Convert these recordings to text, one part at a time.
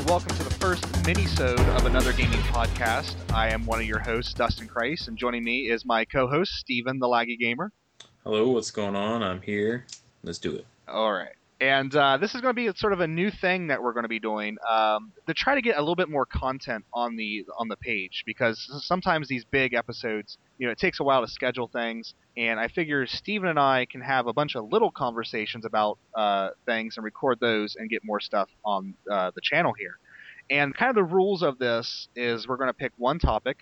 and welcome to the first mini-sode of another gaming podcast. I am one of your hosts, Dustin Kreis, and joining me is my co-host, Steven, the Laggy Gamer. Hello, what's going on? I'm here. Let's do it. All right. And uh, this is going to be sort of a new thing that we're going to be doing um, to try to get a little bit more content on the on the page because sometimes these big episodes, you know, it takes a while to schedule things, and I figure Steven and I can have a bunch of little conversations about uh, things and record those and get more stuff on uh, the channel here. And kind of the rules of this is we're going to pick one topic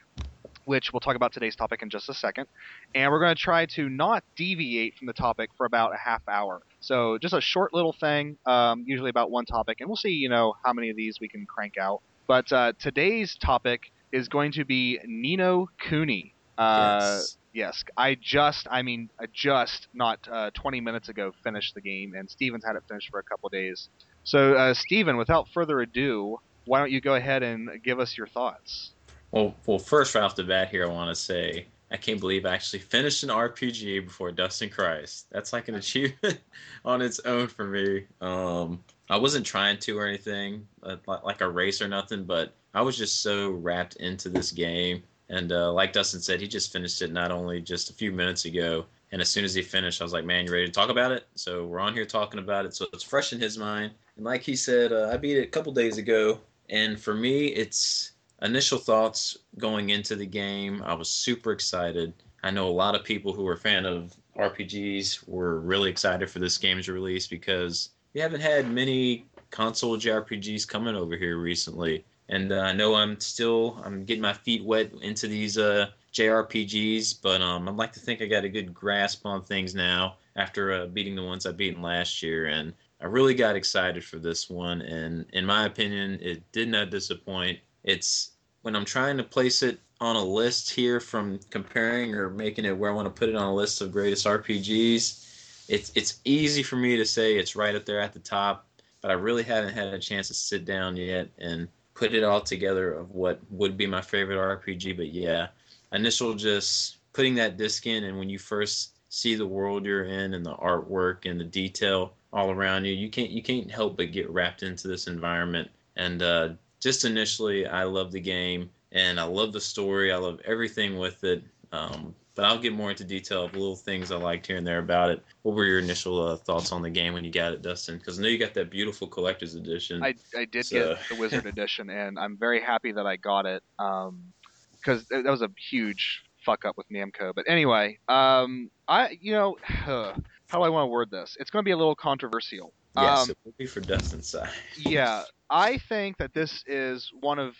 which we'll talk about today's topic in just a second. And we're going to try to not deviate from the topic for about a half hour. So just a short little thing, um, usually about one topic, and we'll see, you know, how many of these we can crank out. But uh, today's topic is going to be Ni no Kuni. Uh, yes. Yes, I just, I mean, I just not uh, 20 minutes ago finished the game, and Steven's had it finished for a couple days. So, uh, Steven, without further ado, why don't you go ahead and give us your thoughts? Well, well, first right off the bat here, I want to say I can't believe I actually finished an RPG before Dustin Christ. That's like an achievement on its own for me. Um, I wasn't trying to or anything, uh, like a race or nothing, but I was just so wrapped into this game. And uh, like Dustin said, he just finished it not only just a few minutes ago. And as soon as he finished, I was like, man, you ready to talk about it? So we're on here talking about it. So it's fresh in his mind. And like he said, uh, I beat it a couple days ago. And for me, it's initial thoughts going into the game, I was super excited. I know a lot of people who are fan of RPGs were really excited for this game's release because we haven't had many console JRPGs coming over here recently. And uh, I know I'm still I'm getting my feet wet into these uh, JRPGs, but um, I'd like to think I got a good grasp on things now after uh, beating the ones I beaten last year. And I really got excited for this one. And in my opinion, it did not disappoint. It's when I'm trying to place it on a list here from comparing or making it where I want to put it on a list of greatest RPGs. It's it's easy for me to say it's right up there at the top, but I really haven't had a chance to sit down yet and put it all together of what would be my favorite RPG. But yeah, initial just putting that disc in and when you first see the world you're in and the artwork and the detail all around you, you can't you can't help but get wrapped into this environment and uh, just initially, I love the game and I love the story. I love everything with it. Um, but I'll get more into detail of little things I liked here and there about it. What were your initial uh, thoughts on the game when you got it, Dustin? Because I know you got that beautiful collector's edition. I, I did so. get the Wizard edition, and I'm very happy that I got it because um, that was a huge fuck up with Namco. But anyway, um, I you know how do I want to word this? It's going to be a little controversial. Yes, um, it will be for Dustin's side. yeah, I think that this is one of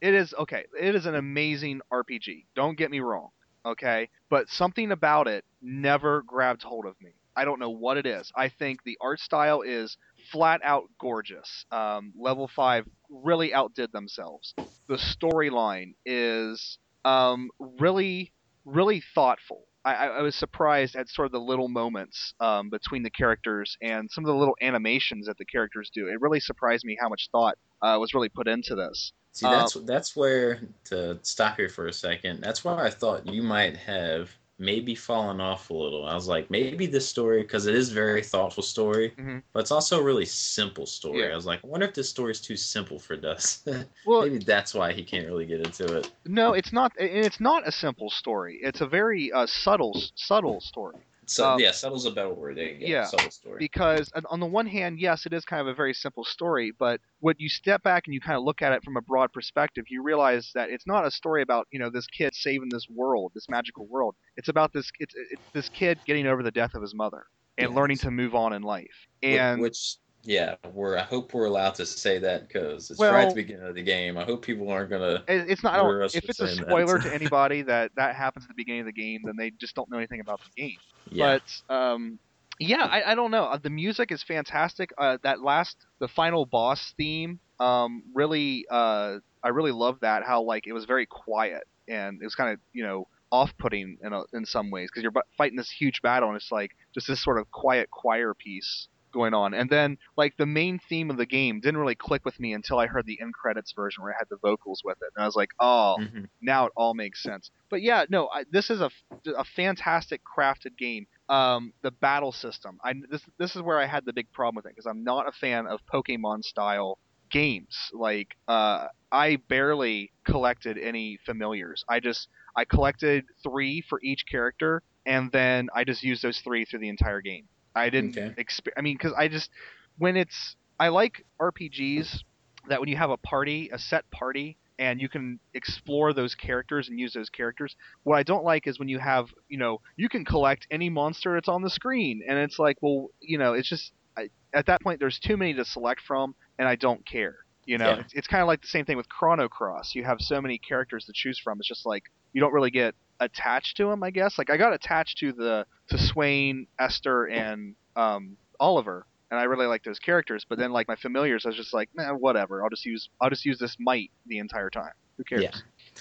it is okay. It is an amazing RPG. Don't get me wrong, okay? But something about it never grabbed hold of me. I don't know what it is. I think the art style is flat out gorgeous. Um, Level Five really outdid themselves. The storyline is um, really, really thoughtful. I, I, was surprised at sort of the little moments um, between the characters and some of the little animations that the characters do. It really surprised me how much thought uh, was really put into this. See, that's uh, that's where to stop here for a second. That's why I thought you might have maybe fallen off a little. I was like, maybe this story, because it is very thoughtful story, mm-hmm. but it's also a really simple story. Yeah. I was like, I wonder if this story is too simple for Dust. well, maybe that's why he can't really get into it. No, it's not. It's not a simple story. It's a very uh, subtle, subtle story. So um, yeah, subtle's a better word. There yeah, subtle story. Because on the one hand, yes, it is kind of a very simple story, but when you step back and you kind of look at it from a broad perspective, you realize that it's not a story about you know this kid saving this world, this magical world. It's about this it's, it's this kid getting over the death of his mother and yes. learning to move on in life. And which yeah, we're. I hope we're allowed to say that because it's well, right at the beginning of the game. I hope people aren't gonna. It's not. if it's a spoiler to anybody that that happens at the beginning of the game, then they just don't know anything about the game. Yeah. But um, yeah, I, I don't know. Uh, the music is fantastic. Uh, that last, the final boss theme, um, really, uh, I really love that. How like it was very quiet and it was kind of you know off-putting in a, in some ways because you're fighting this huge battle and it's like just this sort of quiet choir piece going on. And then like the main theme of the game didn't really click with me until I heard the end credits version where I had the vocals with it, and I was like, oh, mm-hmm. now it all makes sense. But yeah, no, I, this is a, a fantastic crafted game. Um, the battle system, I this this is where I had the big problem with it because I'm not a fan of Pokemon style games. Like uh, I barely collected any familiars. I just I collected three for each character, and then I just used those three through the entire game. I didn't. Okay. Exp- I mean, because I just when it's I like RPGs that when you have a party, a set party, and you can explore those characters and use those characters. What I don't like is when you have, you know, you can collect any monster that's on the screen, and it's like, well, you know, it's just I, at that point there's too many to select from, and I don't care. You know, Yeah. it's, it's kind of like the same thing with Chrono Cross. You have so many characters to choose from. It's just like you don't really get attached to him, I guess. Like I got attached to the to Swain, Esther, and um, Oliver, and I really like those characters. But then like my familiars, I was just like, nah, whatever. I'll just use I'll just use this Mite the entire time. Who cares? Yeah.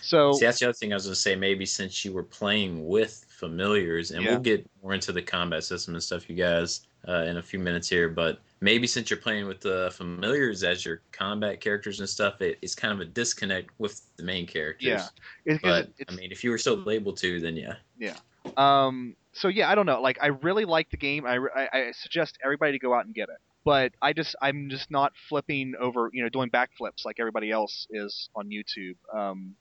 So See, that's the other thing I was gonna say. Maybe since you were playing with familiars, and Yeah. we'll get more into the combat system and stuff, you guys, uh, in a few minutes here. But maybe since you're playing with the familiars as your combat characters and stuff, it, it's kind of a disconnect with the main characters. Yeah. it, 'cause But it's, I mean, if you were still able to, then yeah. yeah. Um. So yeah, I don't know. Like, I really like the game. I, I, I suggest everybody to go out and get it. But I just, I'm just not flipping over, you know, doing backflips like everybody else is on YouTube. Um.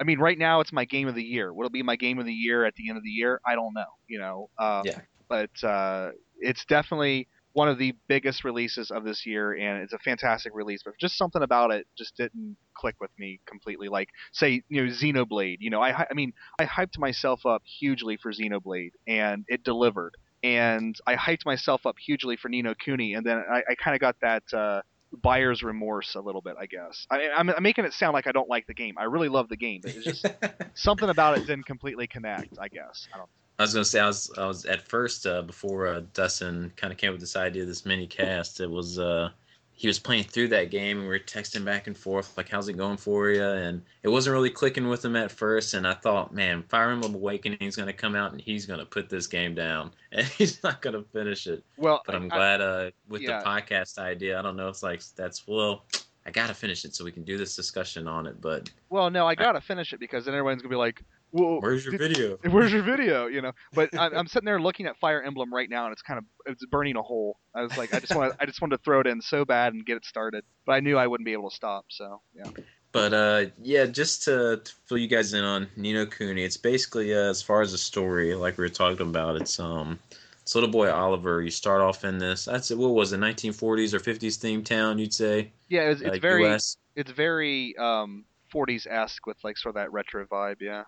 I mean, right now it's my game of the year. Will it be my game of the year at the end of the year? I don't know. You know. Uh, Yeah. But uh, it's definitely one of the biggest releases of this year, and it's a fantastic release. But just something about it just didn't click with me completely. Like, say, you know, Xenoblade. You know, I, I mean, I hyped myself up hugely for Xenoblade, and it delivered. And I hyped myself up hugely for Ni no Kuni, and then I, I kind of got that uh, buyer's remorse a little bit, I guess. I, I'm, I'm making it sound like I don't like the game. I really love the game, but it's just something about it didn't completely connect. I guess. I don't. I was gonna say I was I was at first uh, before uh, Dustin kind of came up with this idea, this mini cast. It was uh, he was playing through that game and we were texting back and forth like, "How's it going for you?" And it wasn't really clicking with him at first. And I thought, man, Fire Emblem Awakening is gonna come out and he's gonna put this game down and he's not gonna finish it. Well, But I'm I- glad uh, with yeah. the podcast idea. I don't know. It's like that's well. I gotta finish it so we can do this discussion on it. But Well, no, I gotta finish it because then everyone's gonna be like, "Well, where's your did- video? Where's your video? You know, but I'm, I'm sitting there looking at Fire Emblem right now, and it's kind of it's burning a hole. I was like, I just want I just wanted to throw it in so bad and get it started, but I knew I wouldn't be able to stop. So yeah, But uh, yeah, just to, to fill you guys in on Ni no Kuni, it's basically uh, as far as the story, like we were talking about, it's um, it's little boy Oliver. You start off in this. That's what was it, 1940s or 50s themed town? You'd say. yeah, it's, it's very, US. it's very um 40s esque with like sort of that retro vibe. Yeah,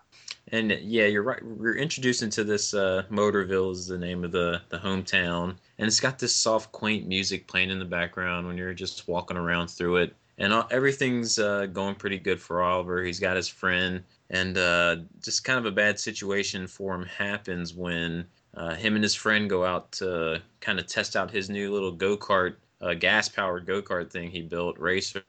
And yeah, you're right. We're introduced into this uh, Motorville is the name of the the hometown, and it's got this soft, quaint music playing in the background when you're just walking around through it. And all, everything's uh, going pretty good for Oliver. He's got his friend, and uh, just kind of a bad situation for him happens when uh, him and his friend go out to kind of test out his new little go kart, uh, gas powered go kart thing he built, Racer,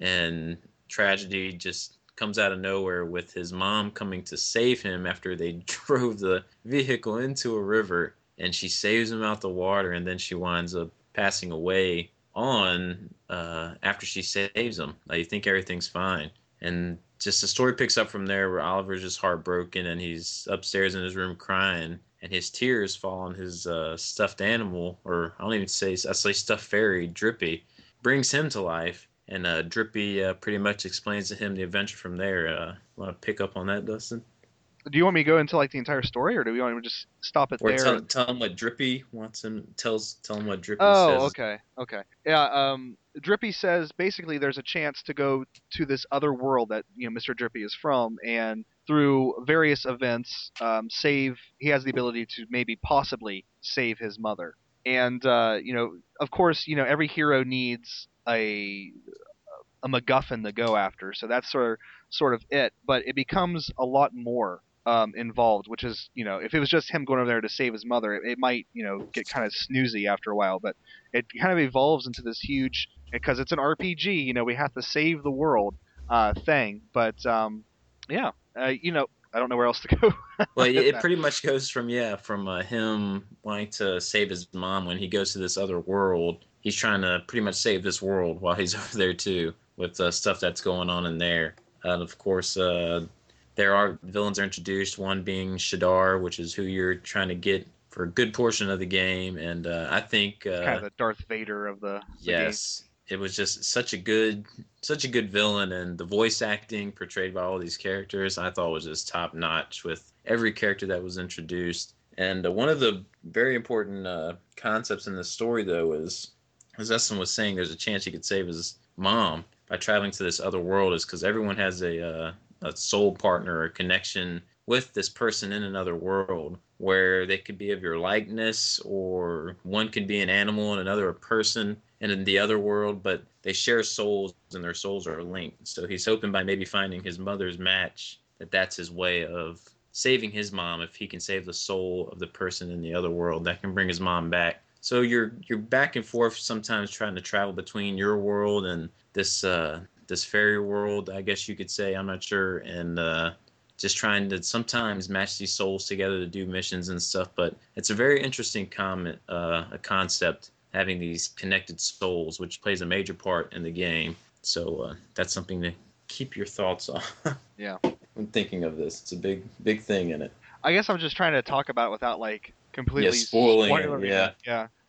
and tragedy just comes out of nowhere with his mom coming to save him after they drove the vehicle into a river and she saves him out the water and then she winds up passing away on uh, after she saves him. You think everything's fine. And just the story picks up from there where Oliver's just heartbroken and he's upstairs in his room crying and his tears fall on his uh, stuffed animal or I don't even say I say stuffed fairy Drippy brings him to life and uh, Drippy uh, pretty much explains to him the adventure from there. Uh, want to pick up on that, Dustin? do you want me to go into like the entire story, or do we want to just stop it Or there? tell, tell him what Drippy wants him tells tell him what Drippy Oh, says. okay, okay. Yeah, um, Drippy says basically there's a chance to go to this other world that you know Mr. Drippy is from, and through various events, um, save. He has the ability to maybe possibly save his mother, and uh, you know, of course, you know every hero needs a a MacGuffin to go after, so that's sort of, sort of it. But it becomes a lot more um, involved, which is, you know, if it was just him going over there to save his mother, it, it might, you know, get kind of snoozy after a while. But it kind of evolves into this huge, because it's an RPG, you know, we have to save the world uh, thing. But um, yeah, uh, you know, I don't know where else to go. Well, it, with it that. pretty much goes from yeah, from uh, him wanting to save his mom when he goes to this other world. He's trying to pretty much save this world while he's over there too, with uh, stuff that's going on in there. And of course, uh, there are villains are introduced. One being Shadar, which is who you're trying to get for a good portion of the game. And uh, I think uh, kind of the Darth Vader of the, the game. Yes. it was just such a good such a good villain and the voice acting portrayed by all these characters i thought was just top notch with every character that was introduced and uh, one of the very important uh, concepts in the story though is as Eston was saying there's a chance he could save his mom by traveling to this other world is because everyone has a, uh, a soul partner or connection with this person in another world where they could be of your likeness or one could be an animal and another a person and in the other world but they share souls and their souls are linked. So he's hoping by maybe finding his mother's match that that's his way of saving his mom if he can save the soul of the person in the other world that can bring his mom back so you're you're back and forth sometimes trying to travel between your world and this uh this fairy world i guess you could say i'm not sure and uh just trying to sometimes match these souls together to do missions and stuff. But it's a very interesting comment, uh, a concept having these connected souls, which plays a major part in the game. So uh, that's something to keep your thoughts on. yeah. When thinking of this, it's a big, big thing in it. I guess I'm just trying to talk about it without like completely yeah, spoiling, it. Yeah,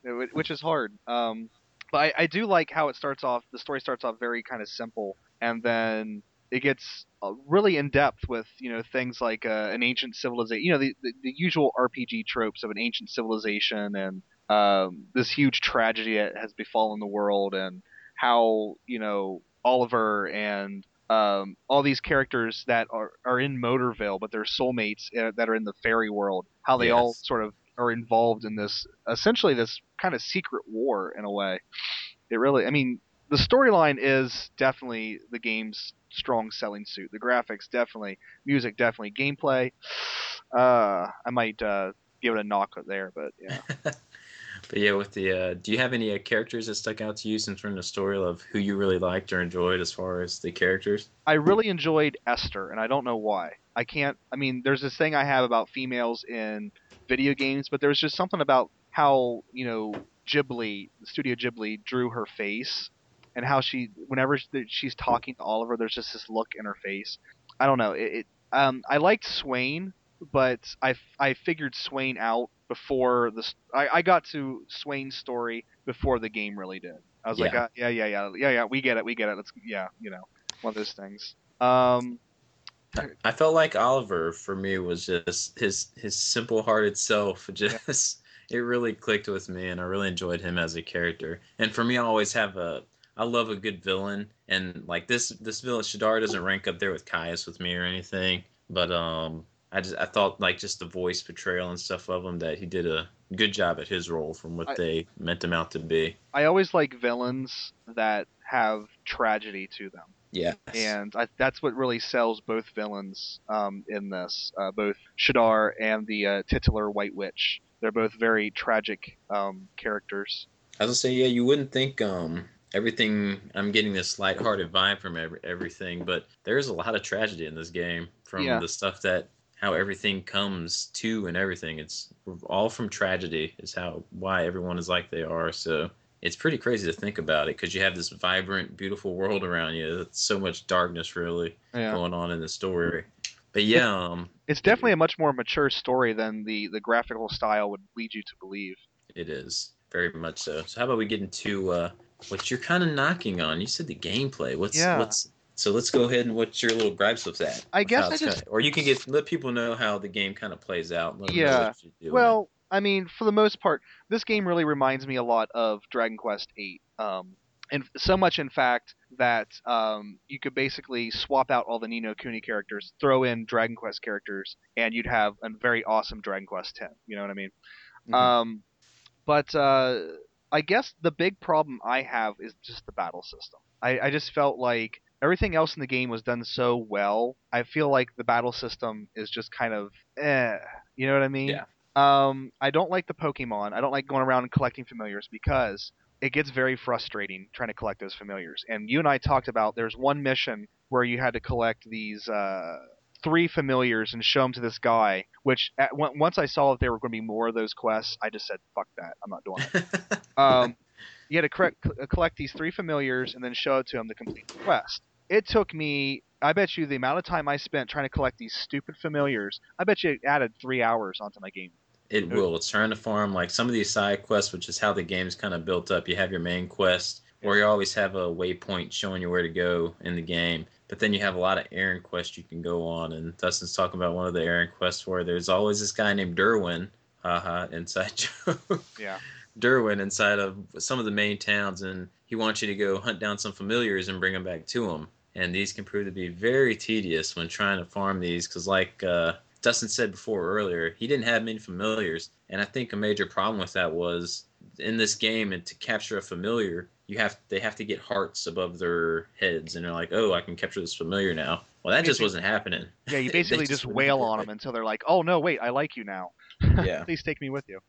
yeah, which is hard. Um, but I, I do like how it starts off. The story starts off very kind of simple, and then it gets uh, really in depth with you know things like uh, an ancient civilization, you know the, the, the usual RPG tropes of an ancient civilization and um, this huge tragedy that has befallen the world and how you know Oliver and um, all these characters that are, are in Motorville, but they're soulmates uh, that are in the fairy world. How they yes. all sort of are involved in this, essentially this kind of secret war in a way. It really, I mean, the storyline is definitely the game's strong selling suit. The graphics definitely, music definitely, gameplay. Uh, I might uh, give it a knock there, but yeah. but yeah, with the, uh, do you have any uh, characters that stuck out to you since we're in the story of who you really liked or enjoyed as far as the characters? I really enjoyed Esther, and I don't know why. I can't. I mean, there's this thing I have about females in video games, but there was just something about how you know Ghibli, Studio Ghibli, drew her face and how she whenever she's talking to Oliver, there's just this look in her face. I don't know. It, it um, I liked Swain, but I I figured Swain out before the I, I got to Swain's story before the game really did. I was yeah. like, uh, yeah, yeah, yeah, yeah, yeah. We get it. We get it. Let's yeah, you know, one of those things. Um, I felt like Oliver for me was just his his simple hearted self. Just it really clicked with me, and I really enjoyed him as a character. And for me, I always have a I love a good villain, and like this this villain Shadar doesn't rank up there with Caius with me or anything, but um, I just I thought like just the voice portrayal and stuff of him that he did a good job at his role from what I, they meant him out to be. I always like villains that have tragedy to them. Yeah, and I, that's what really sells both villains um, in this, uh, both Shadar and the uh, titular White Witch. They're both very tragic um, characters. I was gonna say, yeah, you wouldn't think um, everything I'm getting this lighthearted vibe from every, everything, but there's a lot of tragedy in this game from yeah. the stuff that how everything comes to and everything. It's all from tragedy is how why everyone is like they are. So it's pretty crazy to think about it because you have this vibrant, beautiful world around you. It's so much darkness really yeah. going on in the story. But yeah, um, it's definitely a much more mature story than the the graphical style would lead you to believe. It is very much so. So how about we get into uh, what you're kind of knocking on. You said the gameplay. What's yeah. what's so let's go ahead and what's your little gripes with that? I guess I just kinda, or you can get let people know how the game kind of plays out. yeah. Well, I mean, for the most part, this game really reminds me a lot of Dragon Quest VIII. Um, and so much, in fact, that um, you could basically swap out all the Ni no Kuni characters, throw in Dragon Quest characters, and you'd have a very awesome Dragon Quest X. You know what I mean? Mm-hmm. Um, but uh, I guess the big problem I have is just the battle system. I, I just felt like everything else in the game was done so well. I feel like the battle system is just kind of eh. You know what I mean? Yeah. Um, I don't like the Pokemon. I don't like going around and collecting familiars because it gets very frustrating trying to collect those familiars. And you and I talked about there's one mission where you had to collect these uh, three familiars and show them to this guy. Which at, once I saw that there were going to be more of those quests, I just said, "Fuck that! I'm not doing it." um, you had to correct, collect these three familiars and then show it to him to complete the quest. It took me, I bet you, the amount of time I spent trying to collect these stupid familiars. I bet you it added three hours onto my game. It, will. It's trying to farm like some of these side quests, which is how the game's kind of built up. You have your main quest or you always have a waypoint showing you where to go in the game. But then you have a lot of errand quests you can go on, and Dustin's talking about one of the errand quests where there's always this guy named Derwin, haha, inside joke. Yeah. Derwin inside of some of the main towns, and he wants you to go hunt down some familiars and bring them back to him. And these can prove to be very tedious when trying to farm these, because like uh, Dustin said before earlier, he didn't have many familiars, and I think a major problem with that was in this game, and to capture a familiar, you have they have to get hearts above their heads, and they're like, oh, I can capture this familiar now. Well, that just wasn't happening. Yeah, you basically just just wail on them until they're like, "Oh no, wait, I like you now. Yeah. Please take me with you."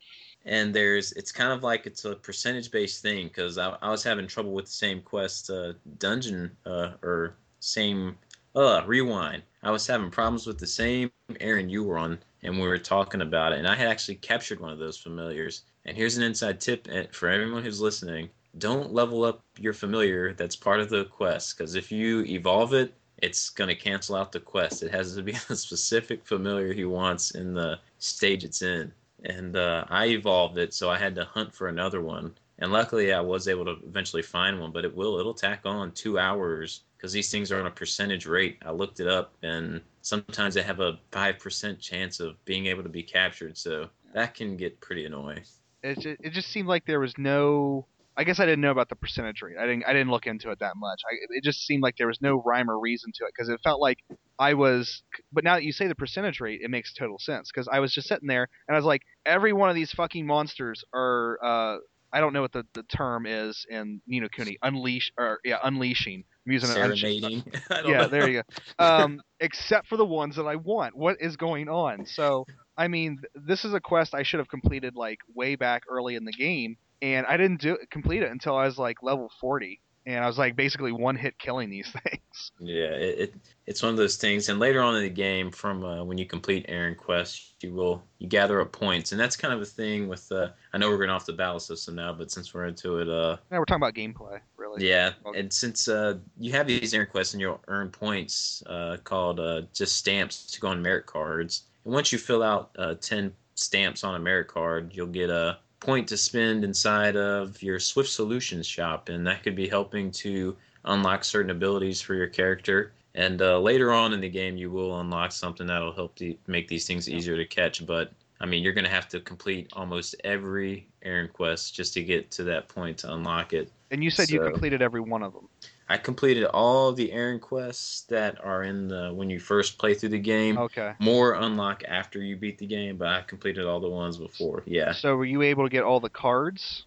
and there's it's kind of like it's a percentage based thing because I, I was having trouble with the same quest uh, dungeon uh, or same uh rewind i was having problems with the same errand you were on and we were talking about it and i had actually captured one of those familiars and here's an inside tip eh, for everyone who's listening don't level up your familiar that's part of the quest because if you evolve it it's going to cancel out the quest it has to be a specific familiar he wants in the stage it's in and uh, I evolved it, so I had to hunt for another one. And luckily, I was able to eventually find one. But it will it'll tack on two hours because these things are on a percentage rate. I looked it up, and sometimes they have a five percent chance of being able to be captured. So that can get pretty annoying. It just, it just seemed like there was no. I guess I didn't know about the percentage rate. I didn't I didn't look into it that much. I, it just seemed like there was no rhyme or reason to it because it felt like I was. But now that you say the percentage rate, it makes total sense because I was just sitting there and I was like, every one of these fucking monsters are. Uh, I don't know what the, the term is in Ni no Kuni. Unleash or yeah, unleashing. I'm using it. unsh- Serenading. I don't yeah, know. there you go. Um, except for the ones that I want. What is going on? So, I mean, this is a quest I should have completed like way back early in the game, and I didn't do complete it until I was like level 40, and I was like basically one hit killing these things. Yeah, it, it it's one of those things. And later on in the game, from uh, when you complete errand quests, you will you gather up points, and that's kind of a thing with. Uh, I know we're going off the battle system now, but since we're into it, uh, Now we're talking about gameplay, Yeah, and since uh, you have these errand quests and you'll earn points uh, called uh, just stamps to go on merit cards, and once you fill out uh, ten stamps on a merit card, you'll get a point to spend inside of your Swift Solutions shop, and that could be helping to unlock certain abilities for your character. And uh, later on in the game, you will unlock something that'll help to make these things easier to catch. But I mean, you're going to have to complete almost every errand quest just to get to that point to unlock it. And you said you completed every one of them. I completed all the errand quests that are in the when you first play through the game. Okay. More unlock after you beat the game, but I completed all the ones before. Yeah, So were you able to get all the cards?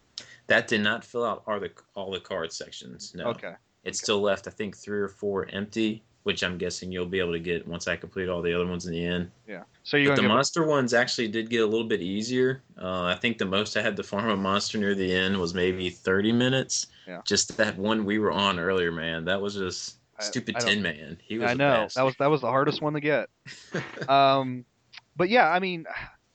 that did not fill out all the all the card sections. No, Okay. it still left I think three or four empty, which I'm guessing you'll be able to get once I complete all the other ones in the end. Yeah. So But the monster ones actually did get a little bit easier. Uh, I think the most I had to farm a monster near the end was maybe 30 minutes. Yeah. Just that one we were on earlier, man. That was just stupid I don't- Tin Man. He was I know that was that was the hardest one to get. um, but yeah, I mean,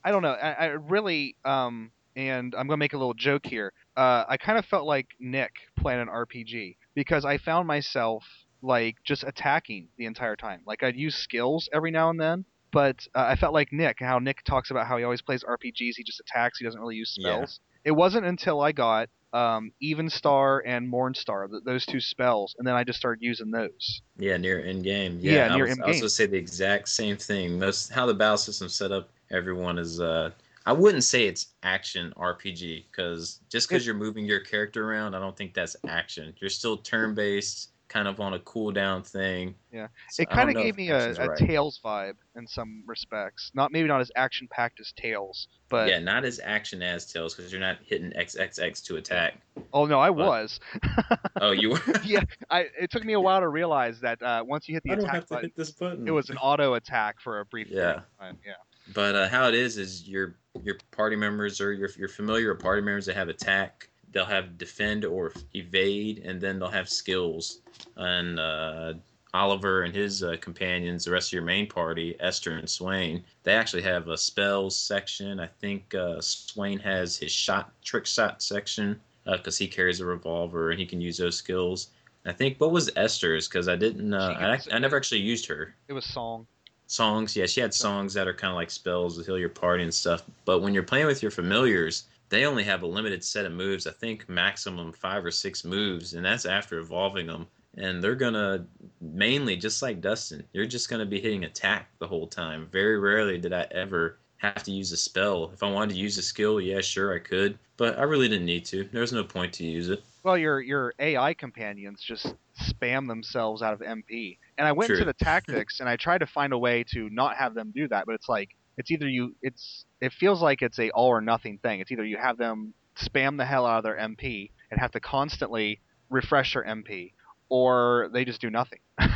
I don't know. I, I really, um, and I'm gonna make a little joke here. Uh, I kind of felt like Nick playing an RPG because I found myself like just attacking the entire time. Like I'd use skills every now and then, but uh, I felt like Nick. How Nick talks about how he always plays RPGs. He just attacks. He doesn't really use Yeah. spells. It wasn't until I got um, Evenstar and Mornstar, th- those two spells, and then I just started using those. Yeah, near end game. Yeah, Yeah, I near was, end game. gonna say the exact same thing. Most how the battle system set up everyone is. Uh, I wouldn't say it's action RPG because just because you're moving your character around, I don't think that's action. You're still turn based, kind of on a cooldown thing. Yeah. So it kind of gave me a, a right. Tales vibe in some respects. Not maybe not as action packed as Tales, but yeah, not as action as Tales because you're not hitting XXX to attack. oh no, I but- was. Oh, you were. yeah, I it took me a while to realize that uh, once you hit the I attack button, hit this button. it was an auto attack for a brief Yeah. time. Yeah. But uh, how it is is your your party members or your your familiar party members that have attack, they'll have defend or evade, and then they'll have skills. And uh, Oliver and his uh, companions, the rest of your main party, Esther and Swain, they actually have a spells section. I think uh, Swain has his shot trick shot section because he carries a revolver and he can use those skills. I think what was Esther's because I didn't. Uh, I, I never actually used her It was song. songs. Yeah, she had songs that are kind of like spells to heal your party and stuff. But when you're playing with your familiars, they only have a limited set of moves. I think maximum five or six moves, and that's after evolving them. And they're gonna mainly just like Dustin. You're just gonna be hitting attack the whole time. Very rarely did I ever have to use a spell. If I wanted to use a skill, yeah, sure I could, but I really didn't need to. There was no point to use it. Well, your your AI companions just spam themselves out of MP, and I went True. to the tactics and I tried to find a way to not have them do that, but it's like it's either you it's it feels like it's a all or nothing thing. It's either you have them spam the hell out of their MP and have to constantly refresh their MP, or they just do nothing.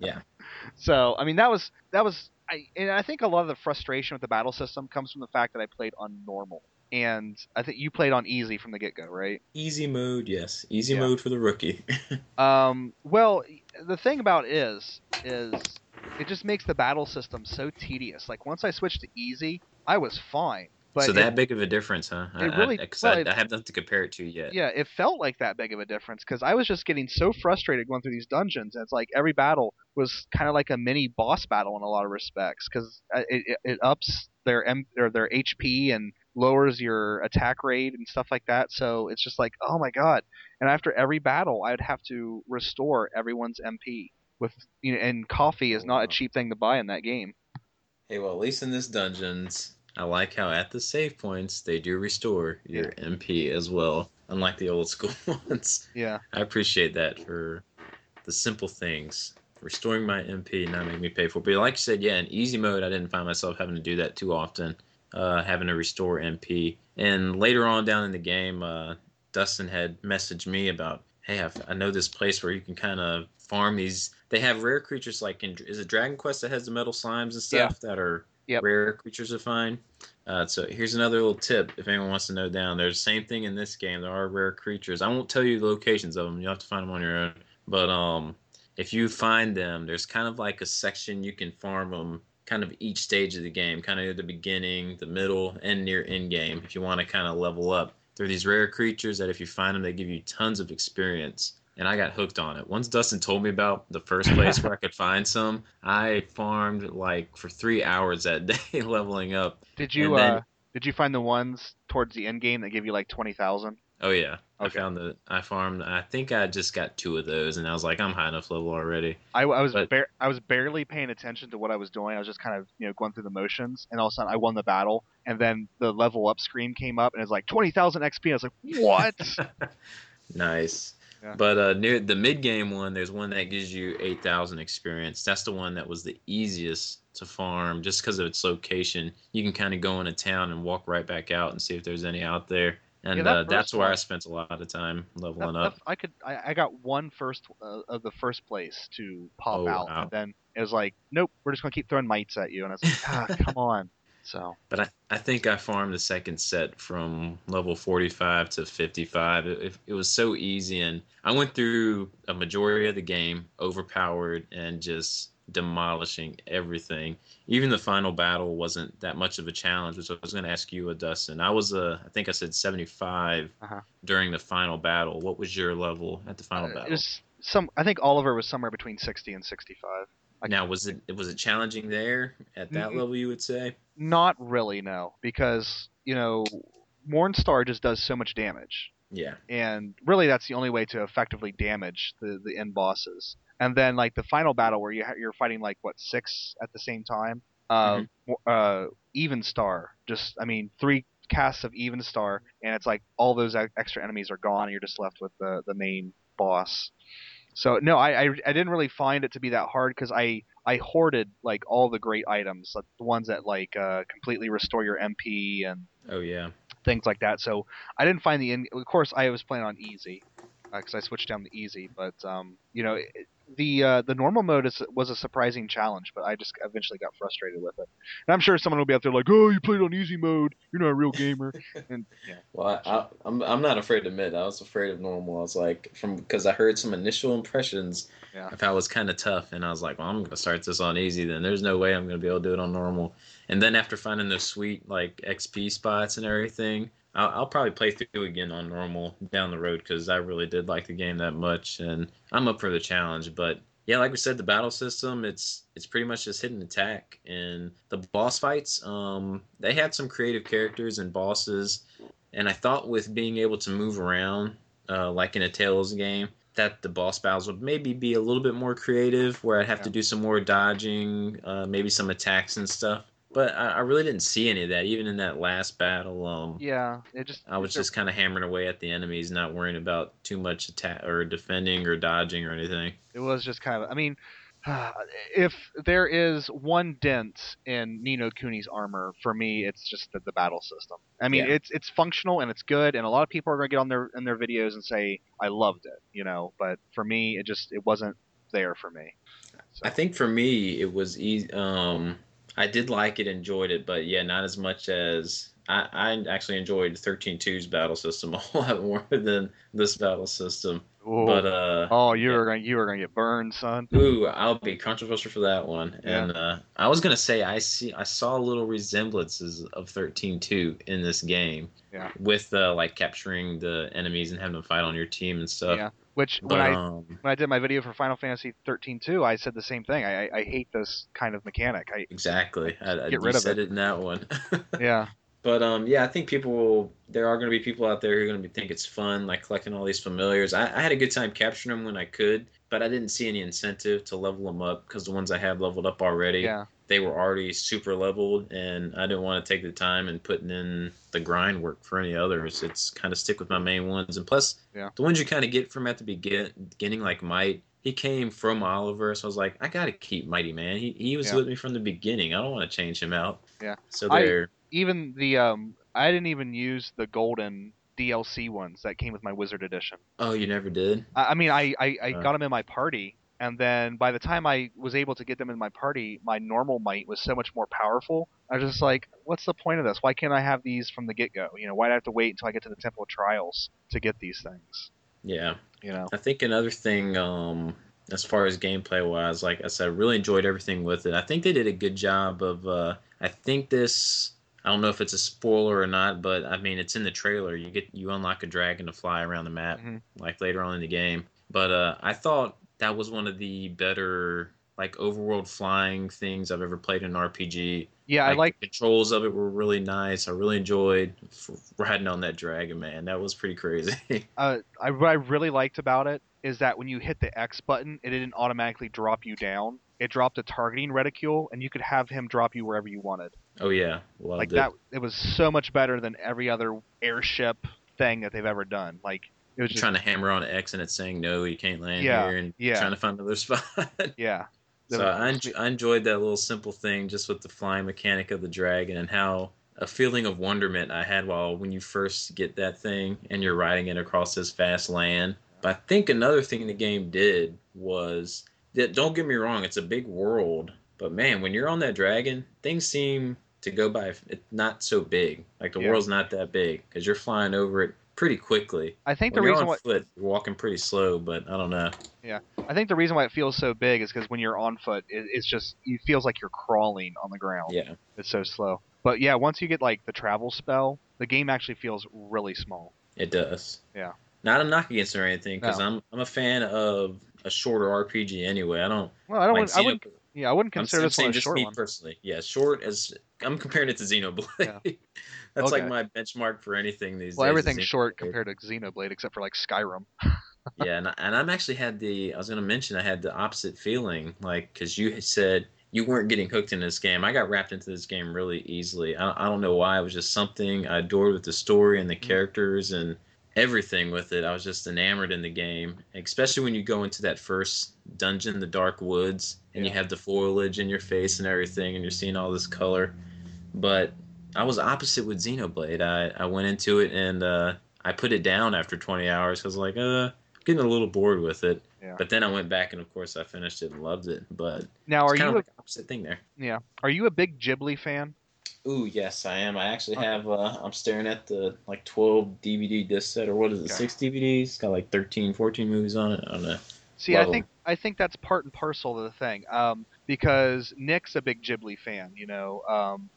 Yeah. So I mean that was that was I and I think a lot of the frustration with the battle system comes from the fact that I played on normal. And I think you played on easy from the get go, right? Easy mode, yes. Easy Yeah. mode for the rookie. Um, well, the thing about it is, is it just makes the battle system so tedious. Like once I switched to easy, I was fine. But so it- that big of a difference, huh? it really- because well, I, it- I have nothing to compare it to yet. yeah, it felt like that big of a difference because I was just getting so frustrated going through these dungeons. And it's like every battle was kind of like a mini boss battle in a lot of respects because it, it, it ups their M or their HP and lowers your attack rate and stuff like that. So it's just like, oh my god! And after every battle, I'd have to restore everyone's MP with you know, and coffee is Oh, not a cheap thing to buy in that game. Hey, well, at least in this dungeons, I like how at the save points they do restore your MP as well, unlike the old school ones. Yeah, I appreciate that for the simple things. Restoring my MP, not making me pay for it. But like you said, yeah, in easy mode, I didn't find myself having to do that too often, uh, having to restore MP. And later on down in the game, uh, Dustin had messaged me about, hey, I've, I know this place where you can kind of farm these. They have rare creatures like in is it Dragon Quest that has the metal slimes and stuff that are Yep. rare creatures are fine. Uh, so here's another little tip if anyone wants to know down. There's the same thing in this game. There are rare creatures. I won't tell you the locations of them. You'll have to find them on your own. But um, if you find them, there's kind of like a section you can farm them kind of each stage of the game, kind of at the beginning, the middle, and near end game if you want to kind of level up. They're these rare creatures that if you find them, they give you tons of experience. And I got hooked on it. Once Dustin told me about the first place where I could find some, I farmed like for three hours that day leveling up. did you then- uh, did you find the ones towards the end game that give you like twenty thousand? Oh yeah, I found the I farmed. I think I just got two of those, and I was like, I'm high enough level already. I, I was But- bar- I was barely paying attention to what I was doing. I was just kind of you know going through the motions, and all of a sudden I won the battle, and then the level up screen came up, and it's like twenty thousand XP. And I was like, what? Nice. Yeah. But uh, near the mid game one, there's one that gives you 8,000 experience. That's the one that was the easiest to farm just because of its location. You can kind of go into town and walk right back out and see if there's any out there. And Yeah, that uh, that's where I spent a lot of time leveling that- up. I could I, I got one first uh, of the first place to pop Oh, out, wow. and then it was like, nope, we're just gonna keep throwing mites at you, and I was like, ah, come on. So, but I, I think I farmed the second set from level 45 to 55. It, it was so easy, and I went through a majority of the game overpowered and just demolishing everything. Even the final battle wasn't that much of a challenge, which I was going to ask you, Dustin. I was, a I I think I said 75 uh-huh. during the final battle. What was your level at the final uh, battle? It was some. I think Oliver was somewhere between 60 and 65 now, was it was it challenging there at that level? You would say? Not really, no, because you know, Mornstar just does so much damage. Yeah. and really that's the only way to effectively damage the the end bosses. And then like the final battle where you ha- you're fighting like what six at the same time. Uh, uh, Evenstar, just I mean three casts of Evenstar, and it's like all those extra enemies are gone, and you're just left with the the main boss. So no, I I, I didn't really find it to be that hard because I I hoarded like all the great items, like the ones that like uh, completely restore your MP and Oh yeah. things like that. So I didn't find the. In- of course, I was playing on easy because I switched down to easy. But um, you know, it, the uh, the normal mode is, was a surprising challenge, but I just eventually got frustrated with it. And I'm sure someone will be out there like, "Oh, you played on easy mode. You're not a real gamer." and yeah, Well, I, I, I'm I'm not afraid to admit I was afraid of normal. I was like from because I heard some initial impressions Yeah. of how it was kind of tough, and I was like, well, I'm gonna start this on easy. Then there's no way I'm gonna be able to do it on normal. And then after finding those sweet like XP spots and everything, I'll, I'll probably play through again on normal down the road because I really did like the game that much, and I'm up for the challenge. But yeah, like we said, the battle system it's it's pretty much just hit and attack, and the boss fights. Um, they had some creative characters and bosses and I thought with being able to move around, uh, like in a Tales game, that the boss battles would maybe be a little bit more creative, where I'd have Yeah. to do some more dodging, uh, maybe some attacks and stuff. But I, I really didn't see any of that, even in that last battle. Um, Yeah, it just I was just kind of hammering away at the enemies, not worrying about too much attack or defending or dodging or anything. it was just kind of. I mean, if there is one dent in Ni no Kuni's armor, for me, it's just the, the battle system. I mean, Yeah. it's it's functional and it's good, and a lot of people are going to get on their in their videos and say I loved it, you know. But for me, it just it wasn't there for me. So, I think for me, it was easy. Um, I did like it, enjoyed it, but yeah, not as much as I, I actually enjoyed 13.2's battle system a whole lot more than this battle system. Ooh. But uh, oh, you yeah. were going you were to get burned, son. Ooh, I'll be controversial for that one. Yeah. And uh, I was gonna say I see I saw little resemblances of 13.2 in this game. Yeah. With uh, like capturing the enemies and having them fight on your team and stuff. Yeah. Which But when I um, when I did my video for Final Fantasy 13 too, I said the same thing. I I, I hate this kind of mechanic. I exactly, I, Get rid of said it in that one. yeah But um, yeah, I think people will. There are going to be people out there who are going to be, think it's fun, like collecting all these familiars. I, I had a good time capturing them when I could, but I didn't see any incentive to level them up because the ones I have leveled up already, yeah they were already super leveled, and I didn't want to take the time and putting in the grind work for any others. It's kind of stick with my main ones, and plus, Yeah. the ones you kind of get from at the begin, beginning, like Mite. He came from Oliver, so I was like, I gotta keep Mighty Man. He he was Yeah. with me from the beginning. I don't want to change him out. Yeah. So there. even the um I didn't even use the golden DLC ones that came with my Wizard Edition. Oh, you never did. I, I mean, I I, I Uh. got them in my party, and then by the time I was able to get them in my party, my normal Mite was so much more powerful. I was just like, what's the point of this? Why can't I have these from the get go? You know, why do I have to wait until I get to the Temple of Trials to get these things? Yeah. You know. I think another thing, um, as far as gameplay wise, like I said, I really enjoyed everything with it. I think they did a good job of. Uh, I think this. I don't know if it's a spoiler or not, but I mean it's in the trailer. You get you unlock a dragon to fly around the map, Mhm. like later on in the game. But uh, I thought that was one of the better like overworld flying things I've ever played in an RPG. Yeah, I like the controls of it were really nice. I really enjoyed riding on that dragon, man. That was pretty crazy. uh, I, what I really liked about it is that when you hit the X button, it didn't automatically drop you down. It dropped a targeting reticule, and you could have him drop you wherever you wanted. oh yeah, loved like it. that, it was so much better than every other airship thing that they've ever done. Like it was just, trying to hammer on X and it's saying no, you can't land Yeah, here, and yeah. trying to find another spot. yeah, so I, enjo- I enjoyed that little simple thing, just with the flying mechanic of the dragon and how a feeling of wonderment I had while when you first get that thing and you're riding it across this vast land. But I think another thing the game did was that don't get me wrong, it's a big world, but man, when you're on that dragon, things seem to go by it's not so big. Like the Yeah. world's not that big because you're flying over it pretty quickly. I think When the reason on why foot, you're walking pretty slow, but I don't know. Yeah, I think the reason why it feels so big is because when you're on foot, it, it's just it feels like you're crawling on the ground. Yeah, It's so slow. But yeah, once you get like the travel spell, the game actually feels really small. it does. Yeah. Not a knock against it or anything, because No. I'm I'm a fan of a shorter RPG anyway. I don't. Well, I don't. like I wouldn't. Xenoblade- Yeah, I wouldn't I'm, consider I'm this one a just short me one. personally. Yeah, short as I'm comparing it to Xenoblade. Yeah. That's like my benchmark for anything these Well, days. is everything's short compared to Xenoblade, except for like Skyrim. yeah, and, I, and I'm actually had the. I was gonna mention I had the opposite feeling, like because you said you weren't getting hooked in this game. I got wrapped into this game really easily. I, I don't know why. It was just something I adored with the story and the Mhm. characters and everything with it. I was just enamored in the game, especially when you go into that first dungeon, the dark woods, and you have the foliage in your face and everything, and you're seeing all this color. But I was opposite with Xenoblade. I, I went into it and uh, I put it down after 20 hours because I was like uh getting a little bored with it. Yeah. But then I went back and of course I finished it and loved it. But Now, are you kind a, of like opposite thing there. yeah? Are you a big Ghibli fan? Ooh, yes, I am. I actually Okay. have. Uh, I'm staring at the like 12 DVD disc set, or what is it? Okay. Six DVDs. It's got like 13, 14 movies on it. I don't know. See, Love I think I think that's part and parcel of the thing. Um, because Nick's a big Ghibli fan. You know, um,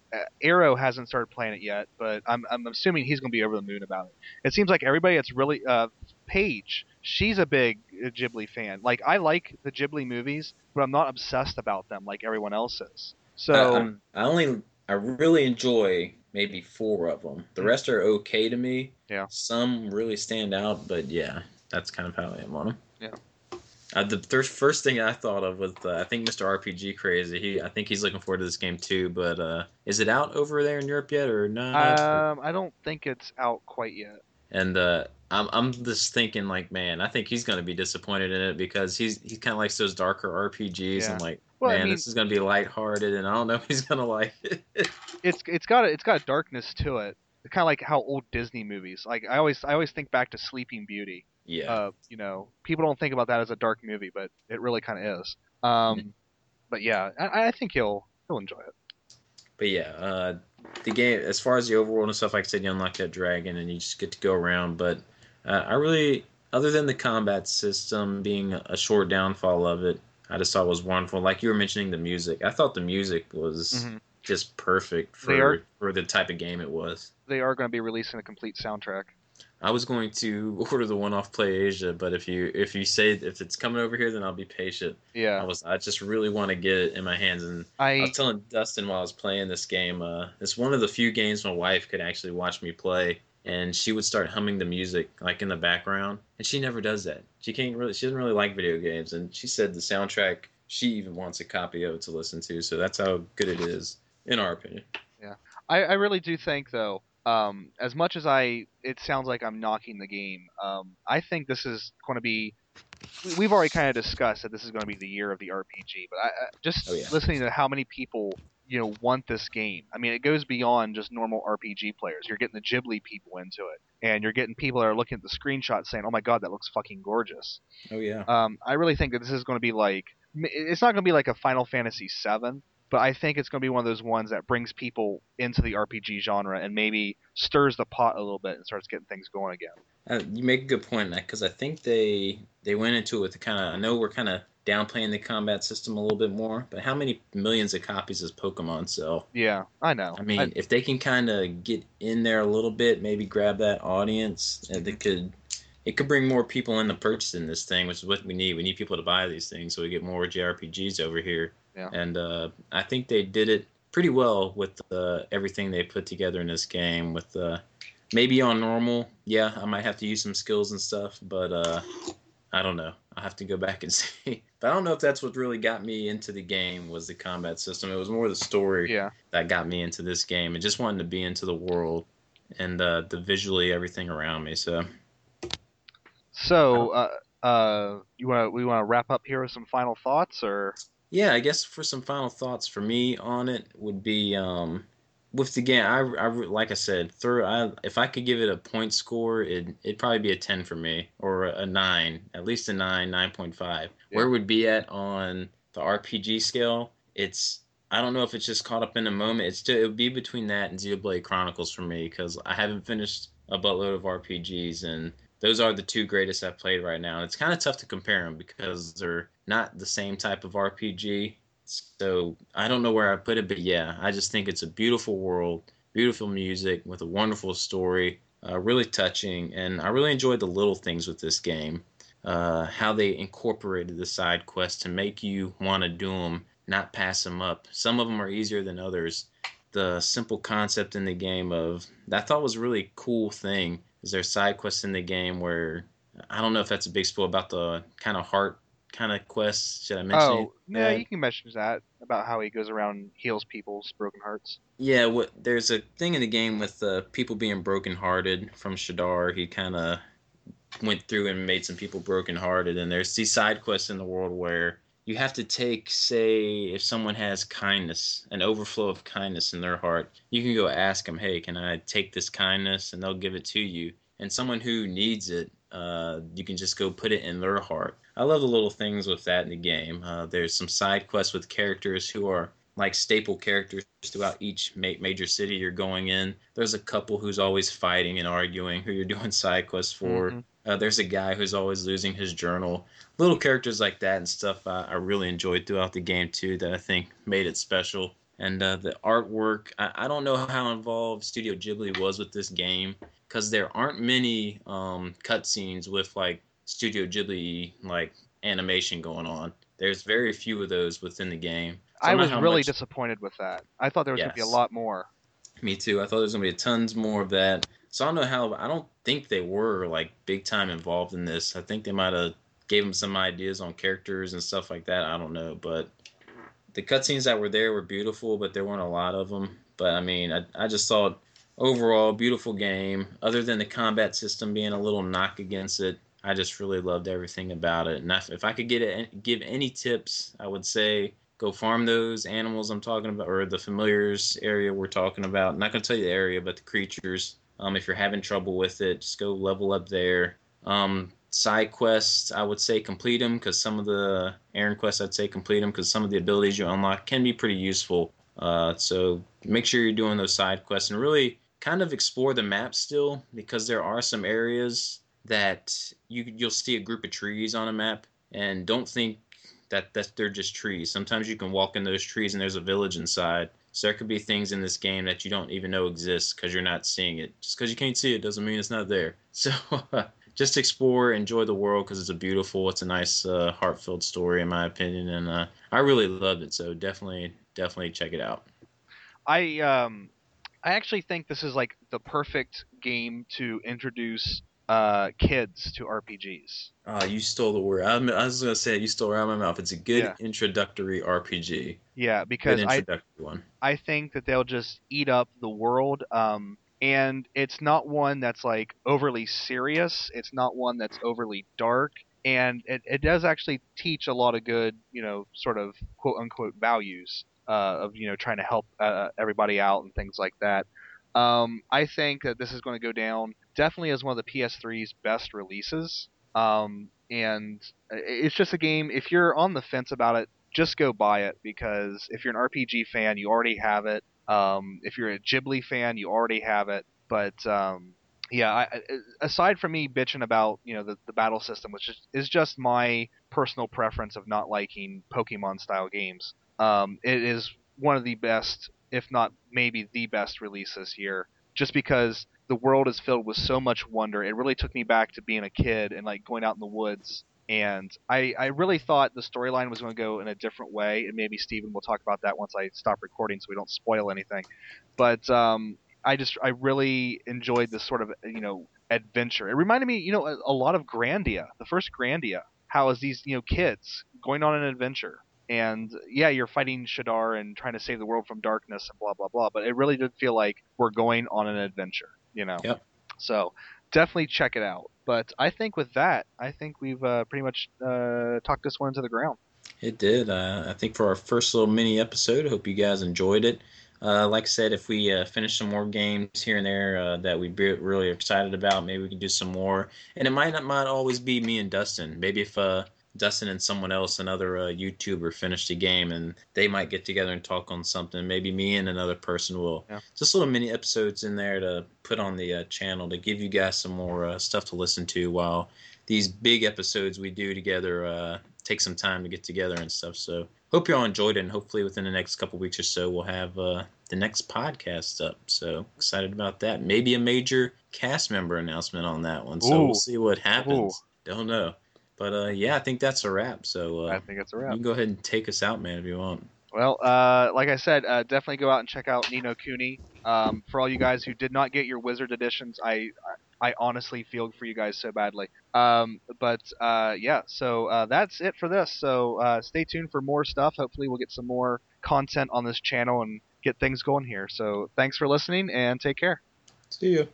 Arrow hasn't started playing it yet, but I'm I'm assuming he's going to be over the moon about it. It seems like everybody that's really uh, Paige, she's a big uh, Ghibli fan. Like I like the Ghibli movies, but I'm not obsessed about them like everyone else is. So I, I only. I really enjoy maybe four of them. The rest are okay to me. Yeah. Some really stand out, but yeah, that's kind of how I am on them. Yeah. Uh, the th- first thing I thought of was uh, I think Mr. RPG Crazy. He I think he's looking forward to this game too. But uh, is it out over there in Europe yet or not? Um, I don't think it's out quite yet. and uh, I'm I'm just thinking like, man, I think he's gonna be disappointed in it because he's he kind of likes those darker RPGs Yeah. and like, Well, I man, mean- this is gonna be lighthearted, and I don't know if he's gonna like it. It's it's got a, it's got a darkness to it. Kind of like how old Disney movies. Like I always I always think back to Sleeping Beauty. Yeah. Uh, you know, people don't think about that as a dark movie, but it really kind of is. Um, but yeah, I, I think he'll he'll enjoy it. But yeah, uh, the game as far as the overworld and stuff, like I said, you unlock that dragon and you just get to go around. But uh, I really, other than the combat system being a short downfall of it, I just thought it was wonderful. Like you were mentioning the music, I thought the music was Mhm. just perfect for are- for the type of game it was. They are going to be releasing a complete soundtrack. I was going to order the one off Play Asia, but if you if you say if it's coming over here, then I'll be patient. Yeah. I Yeah, was I just really want to get it in my hands, and I I was telling Dustin while I was playing this game, uh, it's one of the few games my wife could actually watch me play, and she would start humming the music like in the background, and she never does that. She can't really, she doesn't really like video games, and she said the soundtrack she even wants a copy of it to listen to, so that's how good it is, in our opinion. I, I really do think though, um, as much as I, it sounds like I'm knocking the game. Um, I think this is going to be. we- We've already kind of discussed that this is going to be the year of the RPG, but I, I, just Oh, yeah. listening to how many people you know want this game. I mean, it goes beyond just normal RPG players. You're getting the Ghibli people into it, and you're getting people that are looking at the screenshots saying, "Oh my god, that looks fucking gorgeous." Oh yeah, Um, I really think that this is going to be like it's not going to be like a Final Fantasy VII, but I think it's going to be one of those ones that brings people into the RPG genre and maybe stirs the pot a little bit and starts getting things going again. uh, you make a good point in that because I think they they went into it with the kind of I know we're kind of downplaying the combat system a little bit more, but how many millions of copies does Pokemon sell? Yeah, I know. I mean, if they can kind of get in there a little bit, maybe grab that audience, uh, they could. It could bring more people into purchasing this thing, which is what we need. We need people to buy these things, so we get more JRPGs over here. Yeah. And uh, I think they did it pretty well with uh, everything they put together in this game. With uh, maybe on normal, yeah, I might have to use some skills and stuff, but uh, I don't know. I have to go back and see. But I don't know if that's what really got me into the game was the combat system. It was more the story yeah, that got me into this game and just wanting to be into the world and uh, the visually everything around me. So so uh, uh, you want to we want to wrap up here with some final thoughts or yeah, I guess for some final thoughts for me on it would be um, with the game. I, I like I said, through I, if I could give it a point score, it it'd probably be a ten for me or a, a nine, at least a nine, nine point five. Where Yeah. it would be at on the RPG scale? It's I don't know if it's just caught up in a moment. It's still, it would be between that and Xenoblade Chronicles for me because I haven't finished a buttload of RPGs and those are the two greatest I've played right now. It's kind of tough to compare them because they're not the same type of RPG. So I don't know where I put it, but yeah, I just think it's a beautiful world, beautiful music with a wonderful story, uh, really touching, and I really enjoyed the little things with this game. Uh, how they incorporated the side quests to make you want to do them, not pass them up. Some of them are easier than others. The simple concept in the game of that I thought was a really cool thing is there side quests in the game where I don't know if that's a big spoil about the kind of heart kind of quests. Should I mention? oh yeah, that? you can mention that about how he goes around and heals people's broken hearts. Yeah, what there's a thing in the game with uh, people being brokenhearted from Shadar. He kind of went through and made some people brokenhearted, and there's these side quests in the world where you have to take, say, if someone has kindness, an overflow of kindness in their heart, you can go ask them, "Hey, can I take this kindness?" and they'll give it to you. And someone who needs it, uh, you can just go put it in their heart. I love the little things with that in the game. Uh, there's some side quests with characters who are like staple characters throughout each ma- major city you're going in. There's a couple who's always fighting and arguing who you're doing side quests for. Mhm. Uh, there's a guy who's always losing his journal. Little characters like that and stuff I, I really enjoyed throughout the game too that I think made it special. And uh, the artwork, I, I don't know how involved Studio Ghibli was with this game because there aren't many um, cutscenes with like Studio Ghibli like animation going on. There's very few of those within the game. So I was really much- disappointed with that. I thought there was going to be a lot more. Me too. I thought there was gonna be tons more of that. So I don't know how. I don't think they were like big time involved in this. I think they might have gave them some ideas on characters and stuff like that. I don't know, but the cutscenes that were there were beautiful, but there weren't a lot of them. But I mean, I, I just thought overall beautiful game. Other than the combat system being a little knock against it, I just really loved everything about it. And if I could get it, give any tips, I would say go farm those animals I'm talking about, or the familiars area we're talking about. I'm not gonna tell you the area, but the creatures. Um, if you're having trouble with it, just go level up there. Um, side quests, I would say complete them because some of the errand quests, I'd say complete them because some of the abilities you unlock can be pretty useful. Uh, so make sure you're doing those side quests and really kind of explore the map still because there are some areas that you you'll see a group of trees on a map and don't think that that they're just trees. Sometimes you can walk in those trees and there's a village inside. So there could be things in this game that you don't even know exist because you're not seeing it. Just because you can't see it doesn't mean it's not there. So just explore, enjoy the world because it's a beautiful, it's a nice, uh, heartfelt story in my opinion, and uh, I really loved it. So definitely, definitely check it out. I um, I actually think this is like the perfect game to introduce uh, kids to RPGs. Oh, you stole the word. I, I was gonna say you stole it out of my mouth. It's a good yeah. introductory RPG. Yeah, because I, I think that they'll just eat up the world. Um, and it's not one that's like overly serious. It's not one that's overly dark, and it, it does actually teach a lot of good, you know, sort of quote unquote values uh, of you know trying to help uh, everybody out and things like that. Um, I think that this is going to go down definitely is one of the PS3's best releases. Um, and it's just a game. If you're on the fence about it, just go buy it because if you're an RPG fan, you already have it. Um, if you're a Ghibli fan, you already have it. But um, yeah, I, aside from me bitching about you know the, the battle system, which is, is just my personal preference of not liking Pokemon style games, um, it is one of the best, if not maybe the best release this year. Just because the world is filled with so much wonder, it really took me back to being a kid and like going out in the woods and I, I really thought the storyline was going to go in a different way, and maybe Steven will talk about that once I stop recording, so we don't spoil anything. But um, I just I really enjoyed this sort of you know adventure. It reminded me, you know, a, a lot of Grandia, the first Grandia. How is these you know kids going on an adventure? And yeah, you're fighting Shadar and trying to save the world from darkness and blah blah blah. But it really did feel like we're going on an adventure, you know. Yep. So definitely check it out. But I think with that, I think we've uh, pretty much uh, talked this one into the ground. It did. Uh, I think for our first little mini episode, I hope you guys enjoyed it. Uh, like I said, if we uh, finish some more games here and there uh, that we'd be really excited about, maybe we can do some more. And it might not might always be me and Dustin. Maybe if Dustin and someone else, another uh, YouTuber, finished a game, and they might get together and talk on something. Maybe me and another person will. Yeah. Just little mini episodes in there to put on the uh, channel to give you guys some more uh, stuff to listen to while these big episodes we do together uh, take some time to get together and stuff. So hope you all enjoyed it, and hopefully within the next couple weeks or so we'll have uh, the next podcast up. So excited about that. Maybe a major cast member announcement on that one. So Ooh. we'll see what happens. Ooh. Don't know. But uh, yeah, I think that's a wrap. So uh, I think it's a wrap. You can go ahead and take us out, man, if you want. Well, uh, like I said, uh, definitely go out and check out Ni no Kuni. Um, for all you guys who did not get your Wizard editions, I I honestly feel for you guys so badly. Um, but uh, yeah, so uh, that's it for this. So uh, stay tuned for more stuff. Hopefully, we'll get some more content on this channel and get things going here. So thanks for listening and take care. See you.